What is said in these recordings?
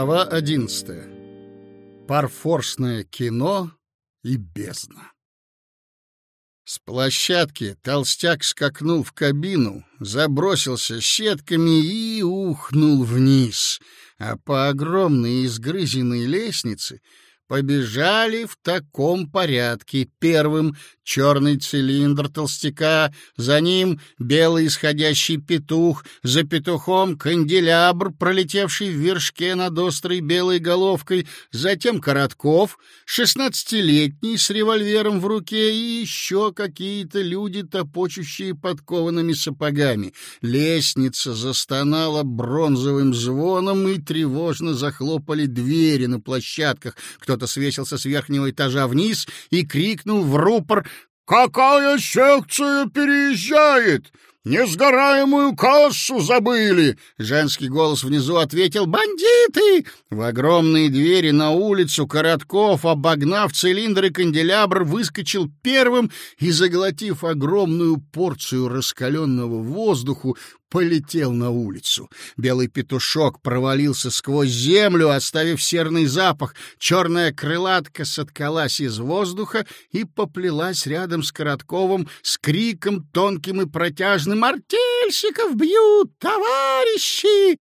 Глава одиннадцатая. Парфорсное кино и бездна. С площадки толстяк скакнул в кабину, забросился щетками и ухнул вниз, а по огромной изгрызенной лестнице побежали в таком порядке. Первым черный цилиндр толстяка, за ним белый исходящий петух, за петухом канделябр, пролетевший в вершке над острой белой головкой, затем Коротков, шестнадцатилетний с револьвером в руке и еще какие-то люди, топочущие подкованными сапогами. Лестница застонала бронзовым звоном, и тревожно захлопали двери на площадках. Кто-то свесился с верхнего этажа вниз и крикнул в рупор «Какая секция переезжает? Несгораемую кассу забыли!» Женский голос внизу ответил «Бандиты!» В огромные двери на улицу Коротков, обогнав цилиндр и канделябр, выскочил первым и, заглотив огромную порцию раскаленного воздуху, полетел на улицу. Белый петушок провалился сквозь землю, оставив серный запах. Черная крылатка соткалась из воздуха и поплелась рядом с Коротковым с криком тонким и протяжным «Артельщиков бьют, товарищи!»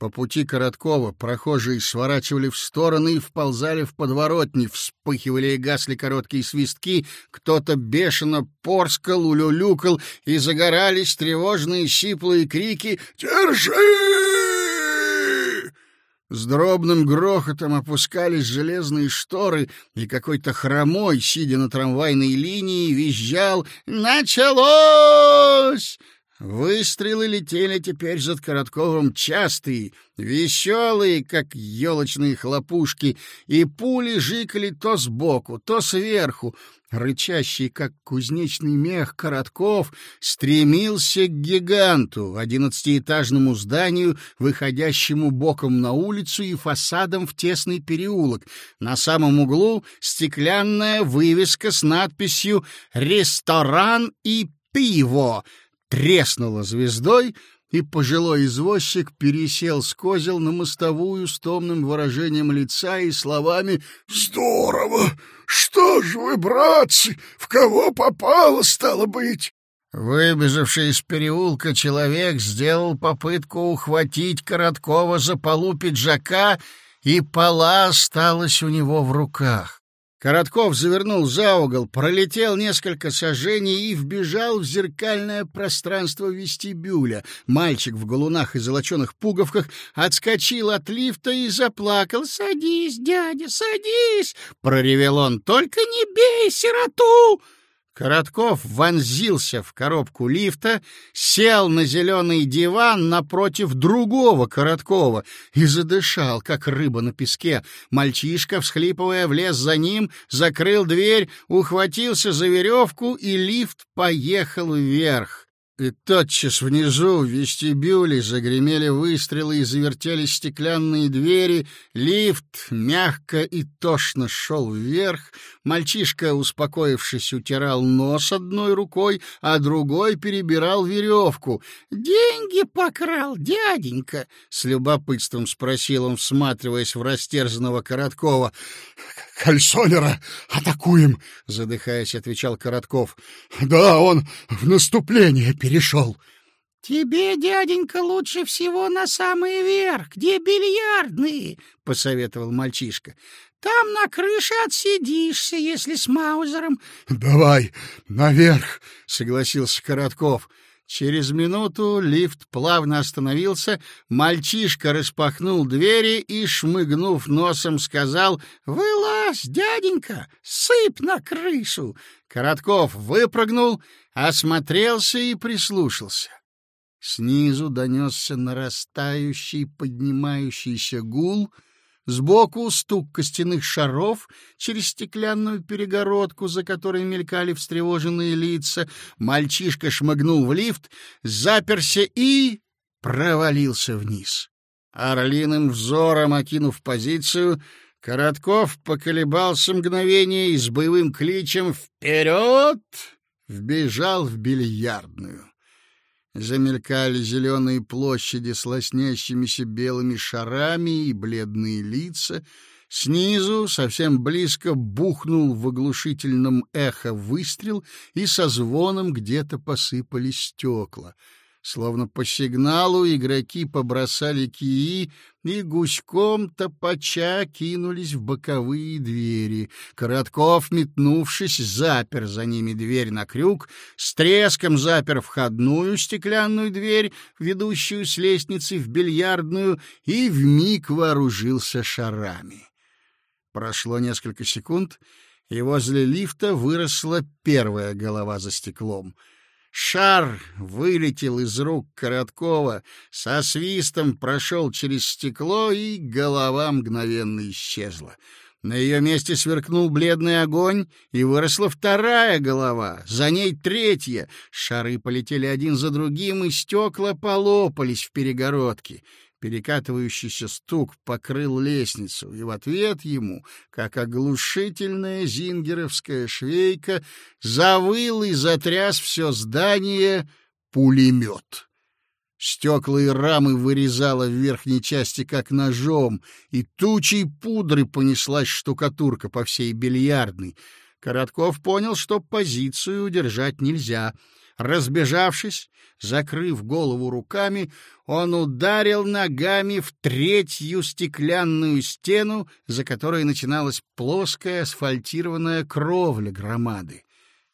По пути Короткова прохожие сворачивали в стороны и вползали в подворотни, вспыхивали и гасли короткие свистки, кто-то бешено порскал, улюлюкал, и загорались тревожные щиплые крики «Держи!». С дробным грохотом опускались железные шторы, и какой-то хромой, сидя на трамвайной линии, визжал «Началось!». Выстрелы летели теперь за Коротковым частые, веселые, как елочные хлопушки, и пули жикали то сбоку, то сверху. Рычащий, как кузнечный мех, Коротков стремился к гиганту, одиннадцатиэтажному зданию, выходящему боком на улицу и фасадом в тесный переулок. На самом углу стеклянная вывеска с надписью «Ресторан и пиво», треснула звездой, и пожилой извозчик пересел с козел на мостовую с томным выражением лица и словами «Здорово! Что ж вы, братцы, в кого попало, стало быть?» Выбежавший из переулка человек сделал попытку ухватить Короткова за полу пиджака, и пола осталась у него в руках. Коротков завернул за угол, пролетел несколько сажений и вбежал в зеркальное пространство вестибюля. Мальчик в галунах и золоченых пуговках отскочил от лифта и заплакал. «Садись, дядя, садись!» — проревел он. «Только не бей сироту!» Коротков вонзился в коробку лифта, сел на зеленый диван напротив другого Короткова и задышал, как рыба на песке. Мальчишка, всхлипывая, влез за ним, закрыл дверь, ухватился за веревку, и лифт поехал вверх. И тотчас внизу, в вестибюле, загремели выстрелы и завертелись стеклянные двери. Лифт мягко и тошно шел вверх. Мальчишка, успокоившись, утирал нос одной рукой, а другой перебирал веревку. «Деньги покрал, дяденька?» — с любопытством спросил он, всматриваясь в растерзанного Короткова. «Кальсонера атакуем!» — задыхаясь, отвечал Коротков. «Да, он в наступление перешел!» «Тебе, дяденька, лучше всего на самый верх, где бильярдные», — посоветовал мальчишка. «Там на крыше отсидишься, если с Маузером». «Давай наверх», — согласился Коротков. Через минуту лифт плавно остановился, мальчишка распахнул двери и, шмыгнув носом, сказал «Вылазь, дяденька, сыпь на крышу!» Коротков выпрыгнул, осмотрелся и прислушался. Снизу донесся нарастающий, поднимающийся гул — Сбоку стук костяных шаров через стеклянную перегородку, за которой мелькали встревоженные лица. Мальчишка шмыгнул в лифт, заперся и провалился вниз. Орлиным взором окинув позицию, Коротков поколебался мгновение и с боевым кличем «Вперед!» вбежал в бильярдную. Замелькали зеленые площади с лоснящимися белыми шарами и бледные лица. Снизу, совсем близко, бухнул в оглушительном эхо выстрел, и со звоном где-то посыпались стекла — Словно по сигналу игроки побросали кии и гуськом топача кинулись в боковые двери. Коротков, метнувшись, запер за ними дверь на крюк, с треском запер входную стеклянную дверь, ведущую с лестницы в бильярдную, и вмиг вооружился шарами. Прошло несколько секунд, и возле лифта выросла первая голова за стеклом — Шар вылетел из рук Короткова, со свистом прошел через стекло, и голова мгновенно исчезла. На ее месте сверкнул бледный огонь, и выросла вторая голова, за ней третья. Шары полетели один за другим, и стекла полопались в перегородке. Перекатывающийся стук покрыл лестницу, и в ответ ему, как оглушительная зингеровская швейка, завыл и затряс все здание пулемет. Стекла и рамы вырезало в верхней части как ножом, и тучей пудры понеслась штукатурка по всей бильярдной. Коротков понял, что позицию удержать нельзя — Разбежавшись, закрыв голову руками, он ударил ногами в третью стеклянную стену, за которой начиналась плоская асфальтированная кровля громады.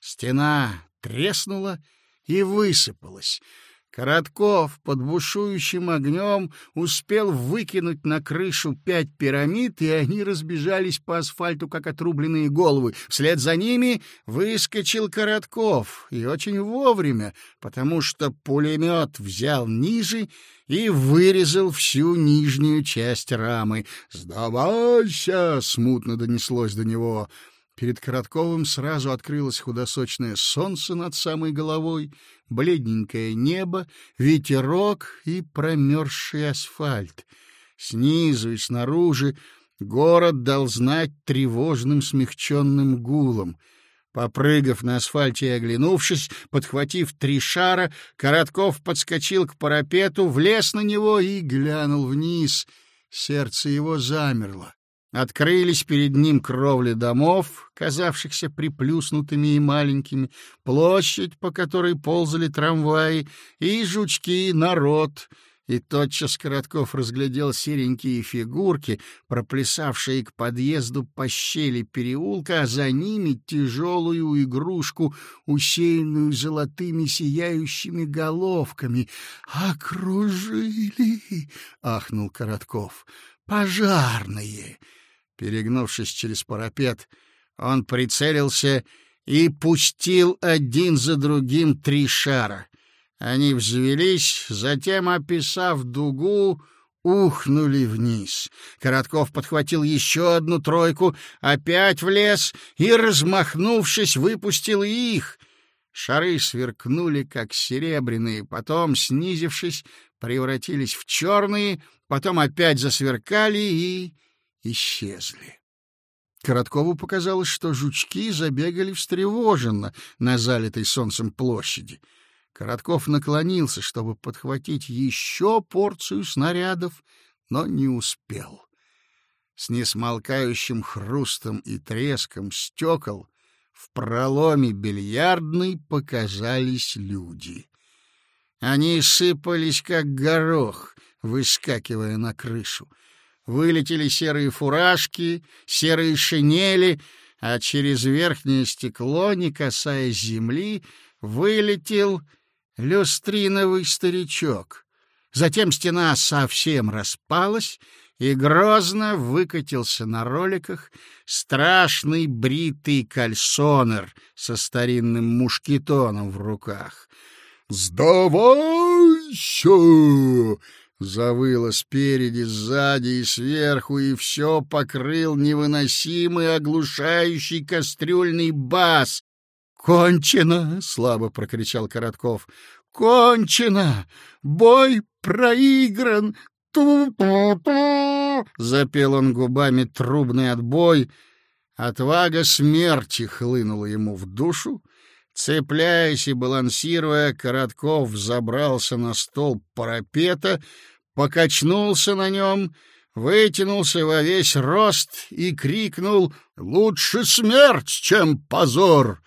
Стена треснула и высыпалась — Коротков под бушующим огнем успел выкинуть на крышу пять пирамид, и они разбежались по асфальту, как отрубленные головы. Вслед за ними выскочил Коротков, и очень вовремя, потому что пулемет взял ниже и вырезал всю нижнюю часть рамы. «Сдавайся!» — смутно донеслось до него — Перед Коротковым сразу открылось худосочное солнце над самой головой, бледненькое небо, ветерок и промерзший асфальт. Снизу и снаружи город дал знать тревожным смягченным гулом. Попрыгав на асфальте и оглянувшись, подхватив три шара, Коротков подскочил к парапету, влез на него и глянул вниз. Сердце его замерло. Открылись перед ним кровли домов, казавшихся приплюснутыми и маленькими, площадь, по которой ползали трамваи, и жучки, народ. И тотчас Коротков разглядел серенькие фигурки, проплясавшие к подъезду по щели переулка, а за ними тяжелую игрушку, усеянную золотыми сияющими головками. «Окружили!» — ахнул Коротков. «Пожарные!» Перегнувшись через парапет, он прицелился и пустил один за другим три шара. Они взвелись, затем, описав дугу, ухнули вниз. Коротков подхватил еще одну тройку, опять влез и, размахнувшись, выпустил их. Шары сверкнули, как серебряные, потом, снизившись, превратились в черные, потом опять засверкали и исчезли. Короткову показалось, что жучки забегали встревоженно на залитой солнцем площади. Коротков наклонился, чтобы подхватить еще порцию снарядов, но не успел. С несмолкающим хрустом и треском стекол в проломе бильярдной показались люди. Они сыпались, как горох, выскакивая на крышу. Вылетели серые фуражки, серые шинели, а через верхнее стекло, не касаясь земли, вылетел люстриновый старичок. Затем стена совсем распалась, и грозно выкатился на роликах страшный бритый кальсонер со старинным мушкетоном в руках. «Сдавайся!» Завыло спереди, сзади и сверху, и все покрыл невыносимый оглушающий кастрюльный бас. «Кончено!» — слабо прокричал Коротков. «Кончено! Бой проигран! Ту-ту-ту!» Запел он губами трубный отбой. Отвага смерти хлынула ему в душу. Цепляясь и балансируя, Коротков забрался на стол парапета, покачнулся на нем, вытянулся во весь рост и крикнул «Лучше смерть, чем позор!»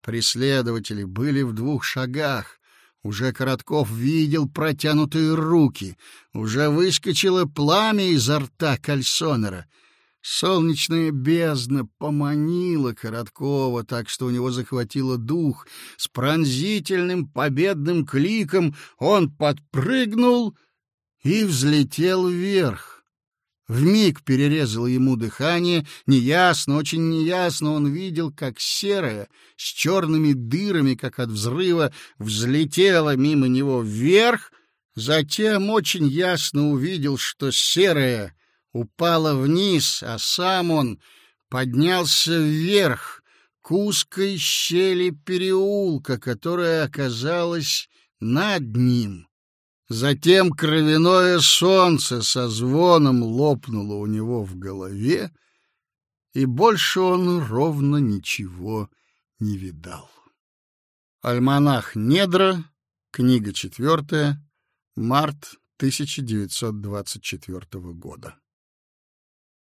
Преследователи были в двух шагах. Уже Коротков видел протянутые руки. Уже выскочило пламя изо рта кальсонера — Солнечная бездна поманила Короткова так, что у него захватило дух. С пронзительным победным кликом он подпрыгнул и взлетел вверх. Вмиг перерезало ему дыхание, неясно, очень неясно он видел, как серая, с черными дырами, как от взрыва, взлетела мимо него вверх, затем очень ясно увидел, что серая — упала вниз, а сам он поднялся вверх к узкой щели переулка, которая оказалась над ним. Затем кровяное солнце со звоном лопнуло у него в голове, и больше он ровно ничего не видал. Альманах Недра, книга четвертая, март 1924 года.